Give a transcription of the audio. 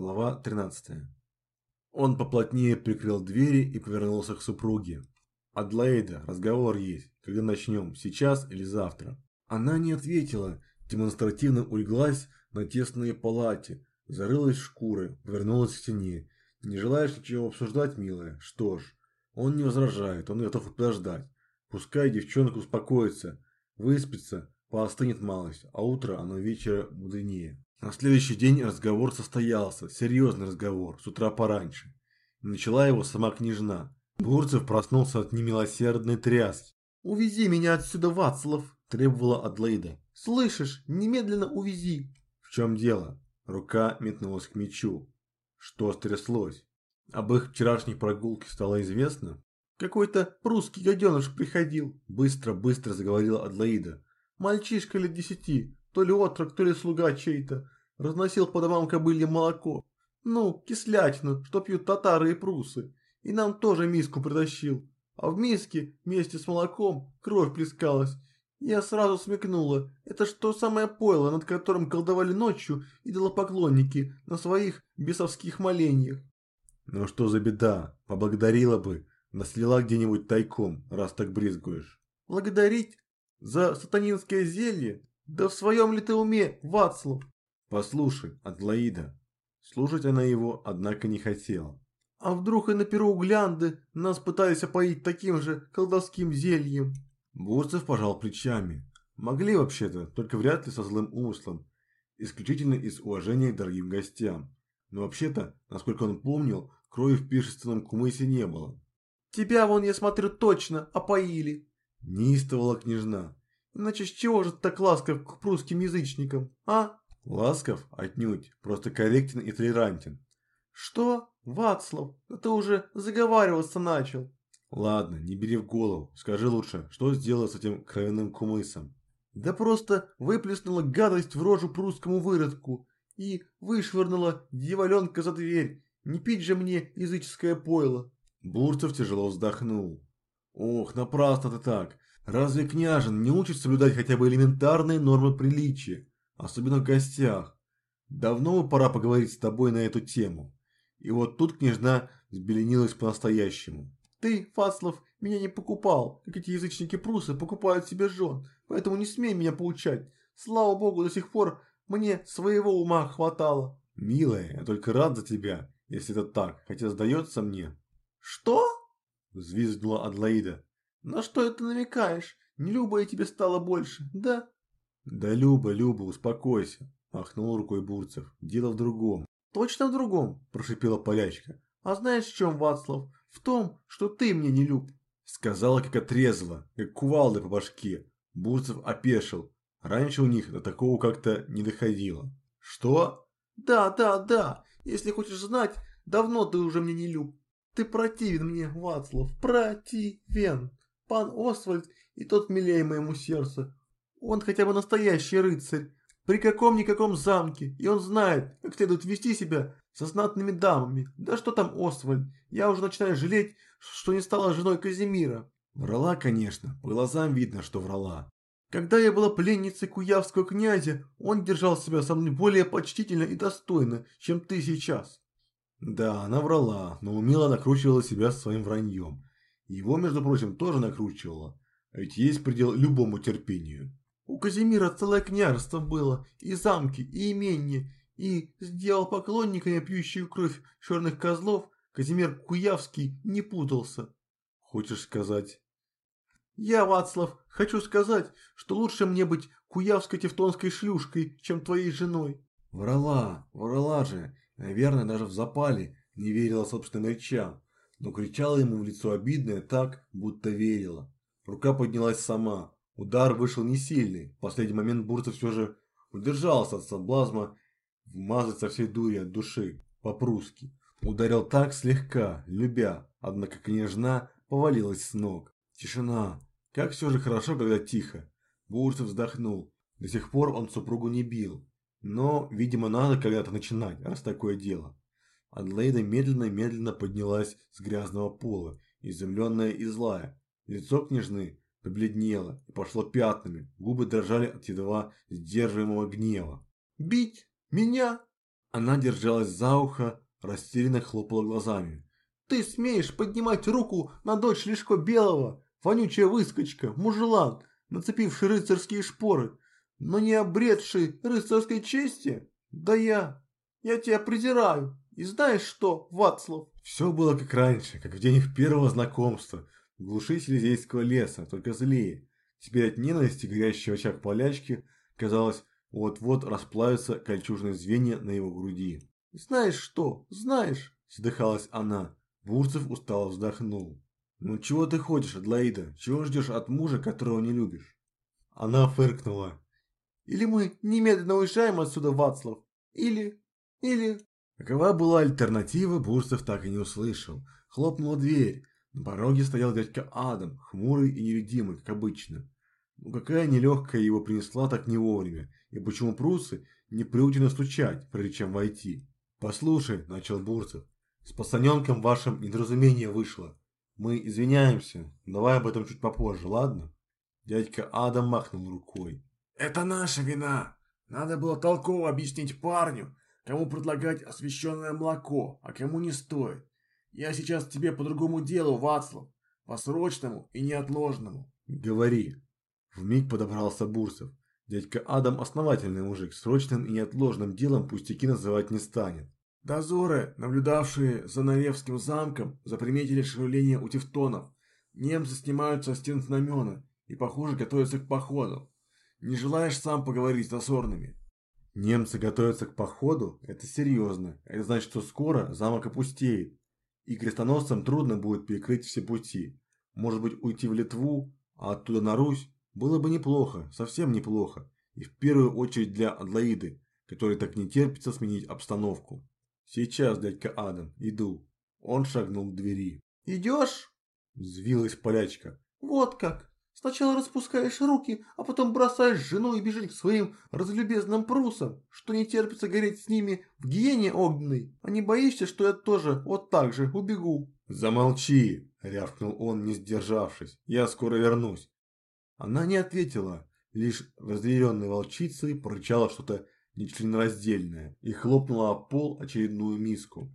Глава 13. Он поплотнее прикрыл двери и повернулся к супруге. «Адлоида, разговор есть. Когда начнем? Сейчас или завтра?» Она не ответила, демонстративно улеглась на тесной палате, зарылась в шкуры, повернулась к стене. «Не желаешь ничего обсуждать, милая? Что ж, он не возражает, он готов подождать. Пускай девчонка успокоится, выспится, поостынет малость, а утро оно вечера мудренее». На следующий день разговор состоялся, серьезный разговор, с утра пораньше. Начала его сама княжна. Бурцев проснулся от немилосердной тряски. «Увези меня отсюда, Вацлав!» – требовала Адлейда. «Слышишь, немедленно увези!» «В чем дело?» Рука метнулась к мечу. Что стряслось? Об их вчерашней прогулке стало известно? «Какой-то прусский гаденыш приходил!» Быстро-быстро заговорила Адлоида. «Мальчишка лет десяти, то ли отрок, то ли слуга чей-то. Разносил по домам кобылье молоко. Ну, кислятину, что пьют татары и прусы. И нам тоже миску притащил. А в миске вместе с молоком кровь плескалась. Я сразу смекнула, это что самое пойло, над которым колдовали ночью идолопоклонники на своих бесовских моленьях. Ну что за беда, поблагодарила бы, наслила где-нибудь тайком, раз так брезгуешь. Благодарить? За сатанинское зелье? Да в своем ли ты уме, Вацлав? Послушай, Адлоида. Слушать она его, однако, не хотела. А вдруг и на перу Глянды нас пытались опоить таким же колдовским зельем? Бурцев пожал плечами. Могли вообще-то, только вряд ли со злым умыслом. Исключительно из уважения к дорогим гостям. Но вообще-то, насколько он помнил, крови в пиршественном кумысе не было. «Тебя вон, я смотрю, точно опоили!» Неистовала княжна. Иначе с чего же ты так ласков к прусским язычникам, а? Ласков? Отнюдь. Просто корректен и толерантен. Что? Вацлав, ты уже заговариваться начал. Ладно, не бери в голову. Скажи лучше, что сделала с этим кровяным кумысом? Да просто выплеснула гадость в рожу прусскому выродку и вышвырнула дьяволенка за дверь. Не пить же мне языческое пойло. Бурцев тяжело вздохнул. Ох, напрасно ты так. Разве княжен не учит соблюдать хотя бы элементарные нормы приличия? особенно в гостях. Давно бы пора поговорить с тобой на эту тему. И вот тут княжна взбеленилась по-настоящему. Ты, Фаслов, меня не покупал, как эти язычники-прусы покупают себе жен, поэтому не смей меня поучать. Слава богу, до сих пор мне своего ума хватало. Милая, я только рад за тебя, если это так, хотя сдается мне. Что? Взвизгнула Адлоида. На что это намекаешь? Не Люба я тебе стало больше, да? «Да, Люба, Люба, успокойся», – махнул рукой Бурцев. «Дело в другом». «Точно в другом?» – прошипела полячка. «А знаешь в чем, Вацлав? В том, что ты мне не люб». Сказала, как отрезала, как кувалды по башке. Бурцев опешил. Раньше у них до такого как-то не доходило. «Что?» «Да, да, да. Если хочешь знать, давно ты уже мне не люб. Ты противен мне, Вацлав, противен. Пан Освальд и тот милее моему сердцу. Он хотя бы настоящий рыцарь. При каком-никаком замке. И он знает, как следует вести себя со знатными дамами. Да что там Освальд. Я уже начинаю жалеть, что не стала женой Казимира. Врала, конечно. По глазам видно, что врала. Когда я была пленницей куявского князя, он держал себя со мной более почтительно и достойно, чем ты сейчас. Да, она врала, но умело накручивала себя своим враньем. Его, между прочим, тоже накручивала. А ведь есть предел любому терпению. У Казимира целое княжество было, и замки, и имение, и сделал поклонниками пьющую кровь черных козлов, Казимир Куявский не путался. Хочешь сказать? Я, Вацлав, хочу сказать, что лучше мне быть куявской тевтонской шлюшкой, чем твоей женой. Врала, врала же, наверное, даже в запале не верила собственным речам, но кричала ему в лицо обидное так, будто верила. Рука поднялась сама, Удар вышел не сильный. В последний момент Бурцев все же удержался от соблазна вмазать со всей дури от души, по-прусски. Ударил так слегка, любя, однако княжна повалилась с ног. Тишина. Как все же хорошо, когда тихо. Бурцев вздохнул. До сих пор он супругу не бил. Но, видимо, надо когда-то начинать, раз такое дело. Адлейда медленно-медленно поднялась с грязного пола, изумленная и злая. Лицо княжны побледнело и пошло пятнами, губы дрожали от едва сдерживаемого гнева. «Бить? Меня?» Она держалась за ухо, растерянно хлопала глазами. Ты смеешь поднимать руку на дочь Лешко Белого, вонючая выскочка, мужелан, нацепивший рыцарские шпоры, но не обретший рыцарской чести? Да я, я тебя презираю. И знаешь что, Вацлав? Все было как раньше, как в день их первого знакомства, в глуши Силезейского леса, только злее. Теперь от ненависти, горящего очаг полячки, казалось, вот-вот расплавятся кольчужные звенья на его груди. «Знаешь что? Знаешь?» – вздыхалась она. Бурцев устало вздохнул. «Ну чего ты хочешь, Адлоида? Чего ждешь от мужа, которого не любишь?» Она фыркнула. «Или мы немедленно уезжаем отсюда, Вацлав, или... или...» Какова была альтернатива, Бурцев так и не услышал. Хлопнула дверь. На пороге стоял дядька Адам, хмурый и нелюдимый, как обычно. Ну какая нелегкая его принесла так не вовремя, и почему прусы не приучены стучать, прежде чем войти? «Послушай», – начал Бурцев, – «с пацаненком вашим недоразумение вышло. Мы извиняемся, давай об этом чуть попозже, ладно?» Дядька Адам махнул рукой. «Это наша вина. Надо было толково объяснить парню, кому предлагать освященное молоко, а кому не стоит. Я сейчас тебе по другому делу, Вацлав, по срочному и неотложному». «Говори». Вмиг подобрался Бурцев. Дядька Адам основательный мужик, срочным и неотложным делом пустяки называть не станет. Дозоры, наблюдавшие за Наревским замком, заприметили шевеление у тевтонов. Немцы снимают со стен знамена и, похоже, готовятся к походу. Не желаешь сам поговорить с дозорными? Немцы готовятся к походу? Это серьезно. Это значит, что скоро замок опустеет. И крестоносцам трудно будет перекрыть все пути. Может быть, уйти в Литву, а оттуда на Русь? Было бы неплохо, совсем неплохо. И в первую очередь для Адлоиды, которой так не терпится сменить обстановку. Сейчас, дядька Адам, иду. Он шагнул к двери. Идешь? Взвилась полячка. Вот как. Сначала распускаешь руки, а потом бросаешь жену и бежишь к своим разлюбезным прусам, что не терпится гореть с ними в гиене огненной. А не боишься, что я тоже вот так же убегу? Замолчи, рявкнул он, не сдержавшись. Я скоро вернусь. Она не ответила, лишь разъяренной волчицей прорычала что-то нечленораздельное и хлопнула о пол очередную миску.